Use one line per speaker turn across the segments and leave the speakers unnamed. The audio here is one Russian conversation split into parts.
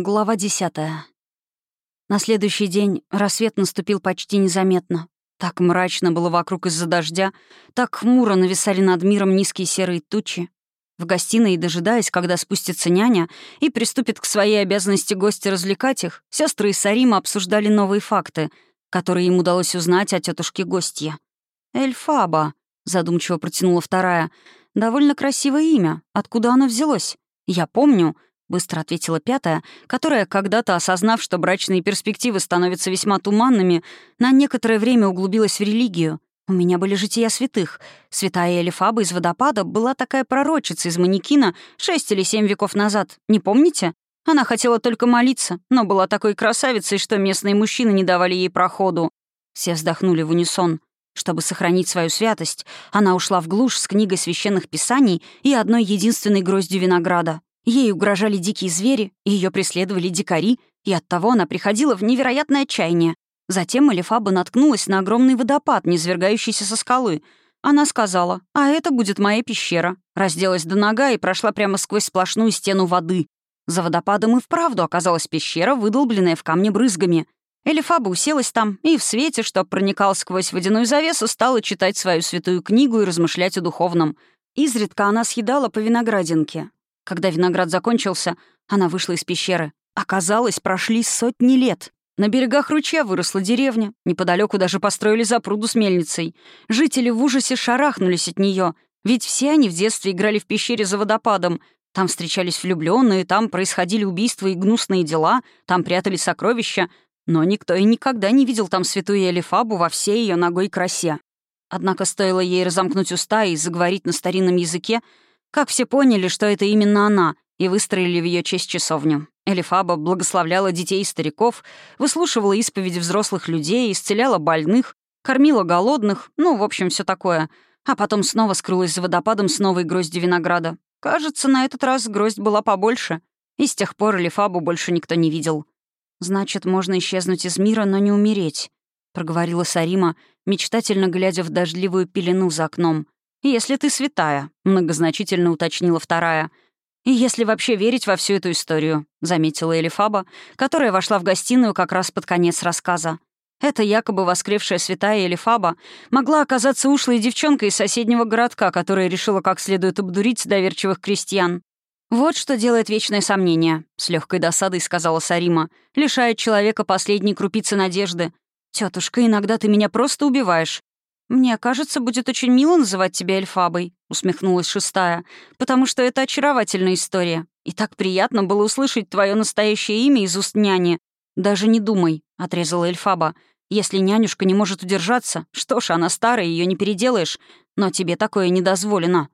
Глава десятая. На следующий день рассвет наступил почти незаметно. Так мрачно было вокруг из-за дождя, так хмуро нависали над миром низкие серые тучи. В гостиной, дожидаясь, когда спустится няня и приступит к своей обязанности гости развлекать их, сестры из Сарима обсуждали новые факты, которые им удалось узнать о тетушке гостья. «Эльфаба», — задумчиво протянула вторая, — «довольно красивое имя. Откуда оно взялось? Я помню, — быстро ответила пятая, которая, когда-то осознав, что брачные перспективы становятся весьма туманными, на некоторое время углубилась в религию. У меня были жития святых. Святая Элифаба из водопада была такая пророчица из манекина шесть или семь веков назад. Не помните? Она хотела только молиться, но была такой красавицей, что местные мужчины не давали ей проходу. Все вздохнули в унисон. Чтобы сохранить свою святость, она ушла в глушь с книгой священных писаний и одной единственной гроздью винограда. Ей угрожали дикие звери, ее преследовали дикари, и оттого она приходила в невероятное отчаяние. Затем Элифаба наткнулась на огромный водопад, низвергающийся со скалы. Она сказала, «А это будет моя пещера». Разделась до нога и прошла прямо сквозь сплошную стену воды. За водопадом и вправду оказалась пещера, выдолбленная в камне брызгами. Элифаба уселась там и в свете, что проникал сквозь водяную завесу, стала читать свою святую книгу и размышлять о духовном. Изредка она съедала по виноградинке, когда виноград закончился, она вышла из пещеры. Оказалось, прошли сотни лет. На берегах ручья выросла деревня. Неподалеку даже построили запруду с мельницей. Жители в ужасе шарахнулись от нее, ведь все они в детстве играли в пещере за водопадом. Там встречались влюбленные, там происходили убийства и гнусные дела, там прятали сокровища, но никто и никогда не видел там святую Элифабу во всей ее ногой красе. Однако стоило ей разомкнуть уста и заговорить на старинном языке, как все поняли, что это именно она, и выстроили в ее честь часовню. Элифаба благословляла детей и стариков, выслушивала исповеди взрослых людей, исцеляла больных, кормила голодных, ну, в общем, все такое. А потом снова скрылась за водопадом с новой гроздью винограда. Кажется, на этот раз гроздь была побольше, и с тех пор Элифабу больше никто не видел. «Значит, можно исчезнуть из мира, но не умереть», — проговорила Сарима, мечтательно глядя в дождливую пелену за окном — «Если ты святая», — многозначительно уточнила вторая. «И если вообще верить во всю эту историю», — заметила Элифаба, которая вошла в гостиную как раз под конец рассказа. Эта якобы воскревшая святая Элифаба могла оказаться ушлой девчонкой из соседнего городка, которая решила как следует обдурить доверчивых крестьян. «Вот что делает вечное сомнение», — с легкой досадой сказала Сарима, лишает человека последней крупицы надежды. Тетушка, иногда ты меня просто убиваешь. «Мне кажется, будет очень мило называть тебя Эльфабой», — усмехнулась шестая, «потому что это очаровательная история. И так приятно было услышать твое настоящее имя из уст няни. Даже не думай», — отрезала Эльфаба. «Если нянюшка не может удержаться, что ж, она старая, ее не переделаешь, но тебе такое не дозволено».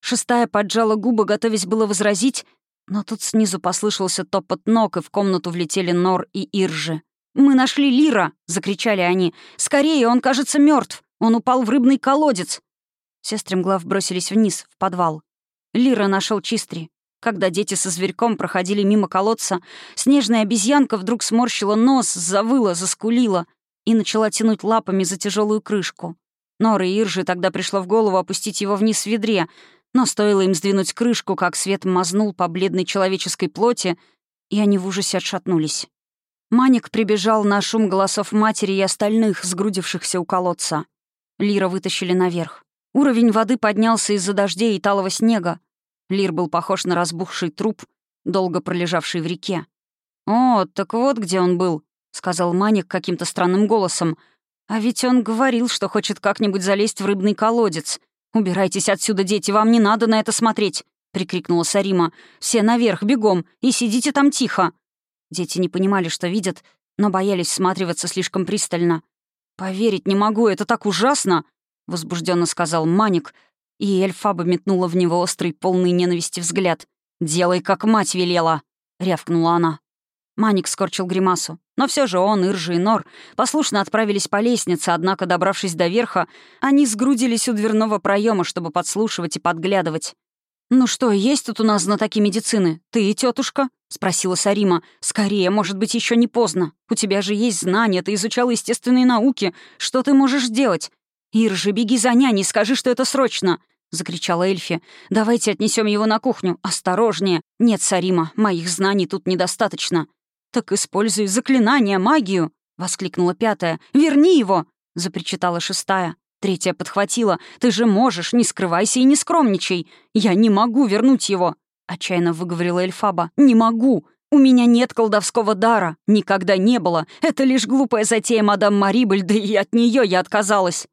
Шестая поджала губы, готовясь было возразить, но тут снизу послышался топот ног, и в комнату влетели Нор и Иржи. «Мы нашли Лира!» — закричали они. «Скорее, он, кажется, мертв. Он упал в рыбный колодец!» Сестры Мглав бросились вниз, в подвал. Лира нашел Чистри. Когда дети со зверьком проходили мимо колодца, снежная обезьянка вдруг сморщила нос, завыла, заскулила и начала тянуть лапами за тяжелую крышку. Нора и Иржи тогда пришло в голову опустить его вниз в ведре, но стоило им сдвинуть крышку, как свет мазнул по бледной человеческой плоти, и они в ужасе отшатнулись. Маник прибежал на шум голосов матери и остальных, сгрудившихся у колодца. Лира вытащили наверх. Уровень воды поднялся из-за дождей и талого снега. Лир был похож на разбухший труп, долго пролежавший в реке. «О, так вот где он был», — сказал Маник каким-то странным голосом. «А ведь он говорил, что хочет как-нибудь залезть в рыбный колодец. Убирайтесь отсюда, дети, вам не надо на это смотреть», — прикрикнула Сарима. «Все наверх, бегом, и сидите там тихо». Дети не понимали, что видят, но боялись всматриваться слишком пристально. «Поверить не могу, это так ужасно!» — возбужденно сказал Маник, и Эльфаба метнула в него острый, полный ненависти взгляд. «Делай, как мать велела!» — рявкнула она. Маник скорчил гримасу. Но все же он, Иржи и Нор послушно отправились по лестнице, однако, добравшись до верха, они сгрудились у дверного проема, чтобы подслушивать и подглядывать. «Ну что, есть тут у нас знатоки медицины? Ты и тетушка? спросила Сарима. «Скорее, может быть, еще не поздно. У тебя же есть знания, ты изучала естественные науки. Что ты можешь сделать? Ир же, беги за няней, скажи, что это срочно!» — закричала Эльфи. «Давайте отнесем его на кухню. Осторожнее! Нет, Сарима, моих знаний тут недостаточно». «Так используй заклинание, магию!» — воскликнула пятая. «Верни его!» — запричитала шестая. Третья подхватила. «Ты же можешь, не скрывайся и не скромничай! Я не могу вернуть его!» — отчаянно выговорила Эльфаба. «Не могу! У меня нет колдовского дара! Никогда не было! Это лишь глупая затея мадам Марибель, да и от нее я отказалась!»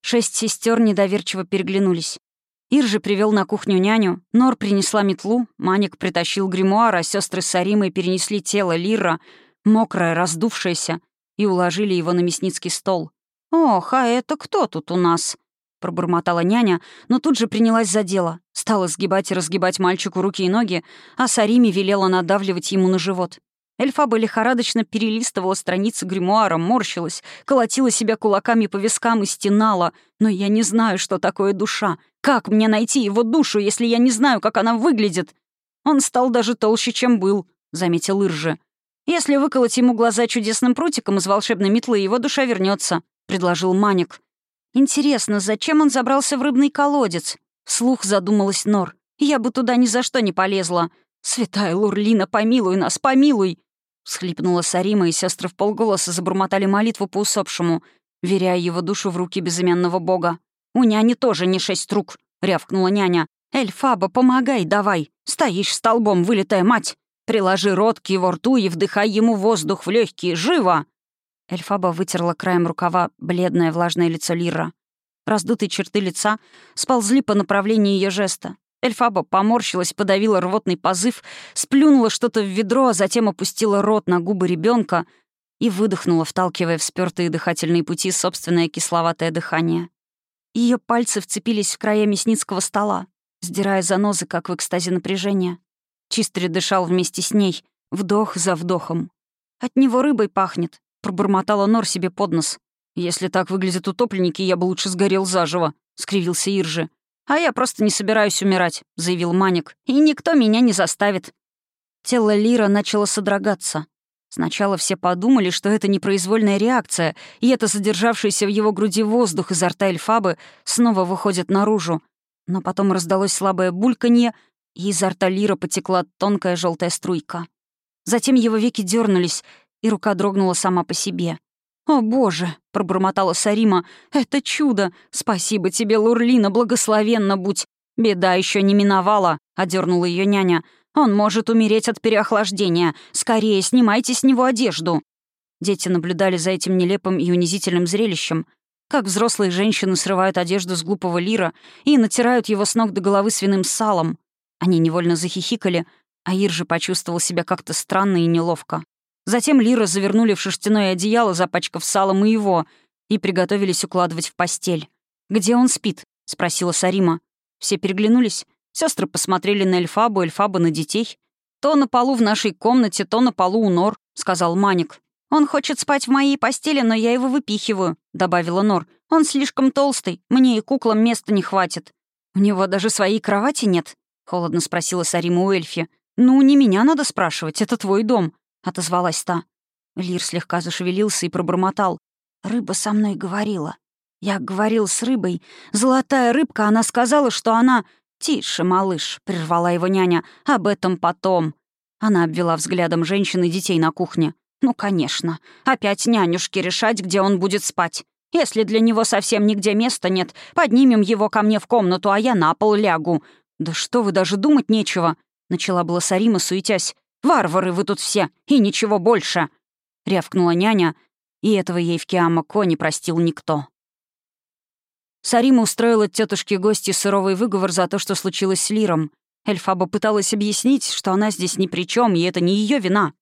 Шесть сестер недоверчиво переглянулись. Ир привел на кухню няню, Нор принесла метлу, Маник притащил гримуар, а сестры с Аримой перенесли тело Лира, мокрое, раздувшееся, и уложили его на мясницкий стол. «Ох, а это кто тут у нас?» — пробормотала няня, но тут же принялась за дело. Стала сгибать и разгибать мальчику руки и ноги, а Сариме велела надавливать ему на живот. Эльфаба лихорадочно перелистывала страницы гримуара, морщилась, колотила себя кулаками по вискам и стенала. «Но я не знаю, что такое душа. Как мне найти его душу, если я не знаю, как она выглядит?» «Он стал даже толще, чем был», — заметил Иржи. «Если выколоть ему глаза чудесным прутиком из волшебной метлы, его душа вернется. — предложил Маник. «Интересно, зачем он забрался в рыбный колодец?» Вслух задумалась Нор. «Я бы туда ни за что не полезла. Святая Лурлина, помилуй нас, помилуй!» Всхлипнула Сарима, и сестры в полголоса забормотали молитву по усопшему, веряя его душу в руки безымянного бога. «У няни тоже не шесть рук», — рявкнула няня. «Эльфаба, помогай давай! Стоишь столбом, вылетая мать! Приложи рот к его рту и вдыхай ему воздух в легкие, живо!» Эльфаба вытерла краем рукава бледное влажное лицо Лира. Раздутые черты лица сползли по направлению ее жеста. Эльфаба поморщилась, подавила рвотный позыв, сплюнула что-то в ведро, а затем опустила рот на губы ребенка и выдохнула, вталкивая в спёртые дыхательные пути собственное кисловатое дыхание. Ее пальцы вцепились в края мясницкого стола, сдирая занозы, как в экстазе напряжения. Чистри дышал вместе с ней, вдох за вдохом. От него рыбой пахнет, Пробормотала Нор себе под нос. «Если так выглядят утопленники, я бы лучше сгорел заживо», — скривился Иржи. «А я просто не собираюсь умирать», — заявил Маник. «И никто меня не заставит». Тело Лира начало содрогаться. Сначала все подумали, что это непроизвольная реакция, и это задержавшийся в его груди воздух изо рта Эльфабы снова выходит наружу. Но потом раздалось слабое бульканье, и изо рта Лира потекла тонкая желтая струйка. Затем его веки дернулись, и рука дрогнула сама по себе. «О, боже!» — пробормотала Сарима. «Это чудо! Спасибо тебе, Лурлина, благословенно будь! Беда еще не миновала!» — одернула ее няня. «Он может умереть от переохлаждения. Скорее, снимайте с него одежду!» Дети наблюдали за этим нелепым и унизительным зрелищем, как взрослые женщины срывают одежду с глупого лира и натирают его с ног до головы свиным салом. Они невольно захихикали, а Ир же почувствовал себя как-то странно и неловко. Затем Лира завернули в шерстяное одеяло, запачкав салом и его, и приготовились укладывать в постель. «Где он спит?» — спросила Сарима. Все переглянулись. Сестры посмотрели на Эльфабу, Эльфаба на детей. «То на полу в нашей комнате, то на полу у Нор», — сказал Маник. «Он хочет спать в моей постели, но я его выпихиваю», — добавила Нор. «Он слишком толстый, мне и куклам места не хватит». «У него даже своей кровати нет?» — холодно спросила Сарима у Эльфи. «Ну, не меня надо спрашивать, это твой дом отозвалась та. Лир слегка зашевелился и пробормотал. «Рыба со мной говорила. Я говорил с рыбой. Золотая рыбка, она сказала, что она...» «Тише, малыш», — прервала его няня. «Об этом потом». Она обвела взглядом женщин и детей на кухне. «Ну, конечно. Опять нянюшки решать, где он будет спать. Если для него совсем нигде места нет, поднимем его ко мне в комнату, а я на пол лягу». «Да что вы, даже думать нечего», — начала была Сарима, суетясь. Варвары вы тут все, и ничего больше!» — рявкнула няня, и этого ей в Киамако не простил никто. Сарима устроила тетушке гости суровый выговор за то, что случилось с Лиром. Эльфаба пыталась объяснить, что она здесь ни при чем, и это не ее вина.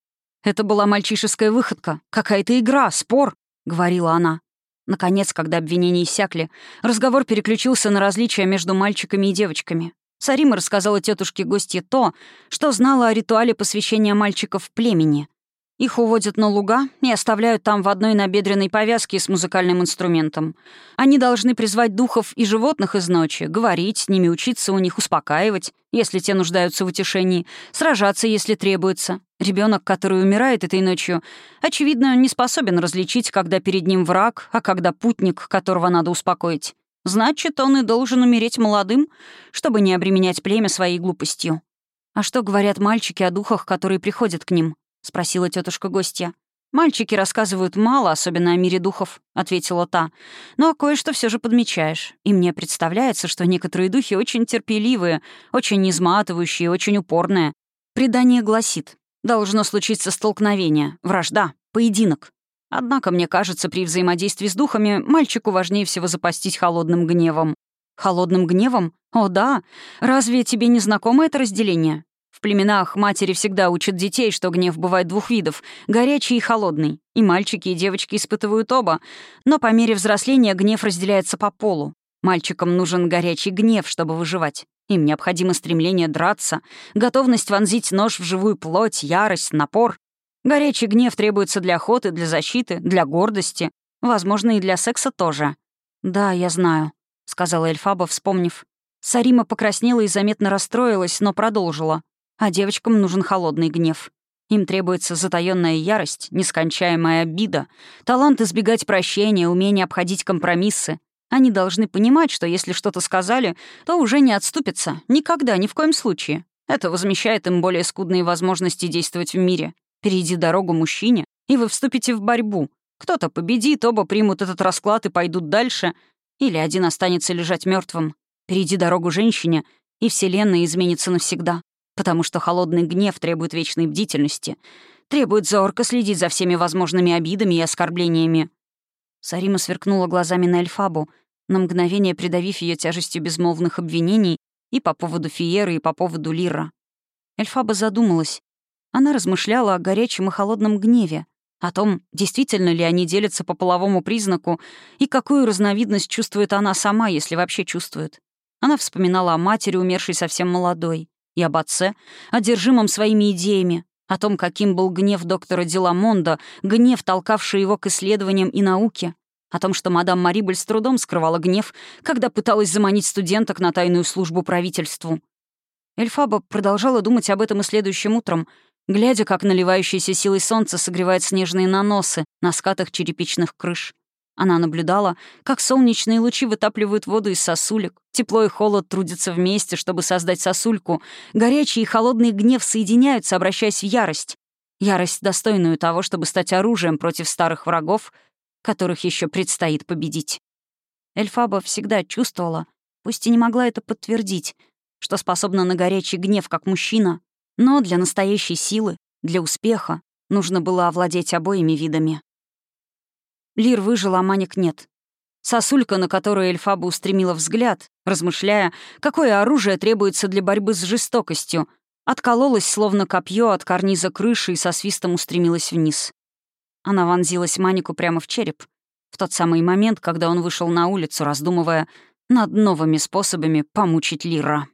«Это была мальчишеская выходка, какая-то игра, спор», — говорила она. Наконец, когда обвинения иссякли, разговор переключился на различия между мальчиками и девочками. Сарима рассказала тетушке гостье то, что знала о ритуале посвящения мальчиков в племени. Их уводят на луга и оставляют там в одной набедренной повязке с музыкальным инструментом. Они должны призвать духов и животных из ночи, говорить с ними, учиться у них, успокаивать, если те нуждаются в утешении, сражаться, если требуется. Ребенок, который умирает этой ночью, очевидно, не способен различить, когда перед ним враг, а когда путник, которого надо успокоить. Значит, он и должен умереть молодым, чтобы не обременять племя своей глупостью. «А что говорят мальчики о духах, которые приходят к ним?» — спросила тетушка гостья. «Мальчики рассказывают мало, особенно о мире духов», — ответила та. «Но кое-что все же подмечаешь. И мне представляется, что некоторые духи очень терпеливые, очень изматывающие, очень упорные. Предание гласит, должно случиться столкновение, вражда, поединок. Однако, мне кажется, при взаимодействии с духами мальчику важнее всего запастись холодным гневом. Холодным гневом? О, да. Разве тебе не знакомо это разделение? В племенах матери всегда учат детей, что гнев бывает двух видов — горячий и холодный. И мальчики, и девочки испытывают оба. Но по мере взросления гнев разделяется по полу. Мальчикам нужен горячий гнев, чтобы выживать. Им необходимо стремление драться, готовность вонзить нож в живую плоть, ярость, напор. Горячий гнев требуется для охоты, для защиты, для гордости. Возможно, и для секса тоже. «Да, я знаю», — сказала Эльфаба, вспомнив. Сарима покраснела и заметно расстроилась, но продолжила. А девочкам нужен холодный гнев. Им требуется затаённая ярость, нескончаемая обида, талант избегать прощения, умение обходить компромиссы. Они должны понимать, что если что-то сказали, то уже не отступятся. Никогда, ни в коем случае. Это возмещает им более скудные возможности действовать в мире. Перейди дорогу мужчине, и вы вступите в борьбу. Кто-то победит, оба примут этот расклад и пойдут дальше, или один останется лежать мертвым. Перейди дорогу женщине, и Вселенная изменится навсегда потому что холодный гнев требует вечной бдительности, требует зорко следить за всеми возможными обидами и оскорблениями. Сарима сверкнула глазами на Эльфабу, на мгновение придавив ее тяжестью безмолвных обвинений и по поводу Фиеры, и по поводу Лира. Эльфаба задумалась. Она размышляла о горячем и холодном гневе, о том, действительно ли они делятся по половому признаку и какую разновидность чувствует она сама, если вообще чувствует. Она вспоминала о матери, умершей совсем молодой, и об отце, одержимом своими идеями, о том, каким был гнев доктора Деламонда, гнев, толкавший его к исследованиям и науке, о том, что мадам Марибель с трудом скрывала гнев, когда пыталась заманить студенток на тайную службу правительству. Эльфаба продолжала думать об этом и следующим утром, глядя, как наливающееся силой солнце согревает снежные наносы на скатах черепичных крыш. Она наблюдала, как солнечные лучи вытапливают воду из сосулек, тепло и холод трудятся вместе, чтобы создать сосульку, горячий и холодный гнев соединяются, обращаясь в ярость. Ярость, достойную того, чтобы стать оружием против старых врагов, которых еще предстоит победить. Эльфаба всегда чувствовала, пусть и не могла это подтвердить, что способна на горячий гнев, как мужчина, но для настоящей силы, для успеха нужно было овладеть обоими видами. Лир выжил, а Маник нет. Сосулька, на которую Эльфаба устремила взгляд, размышляя, какое оружие требуется для борьбы с жестокостью, откололась, словно копье от карниза крыши и со свистом устремилась вниз. Она вонзилась Манику прямо в череп, в тот самый момент, когда он вышел на улицу, раздумывая над новыми способами помучить Лира.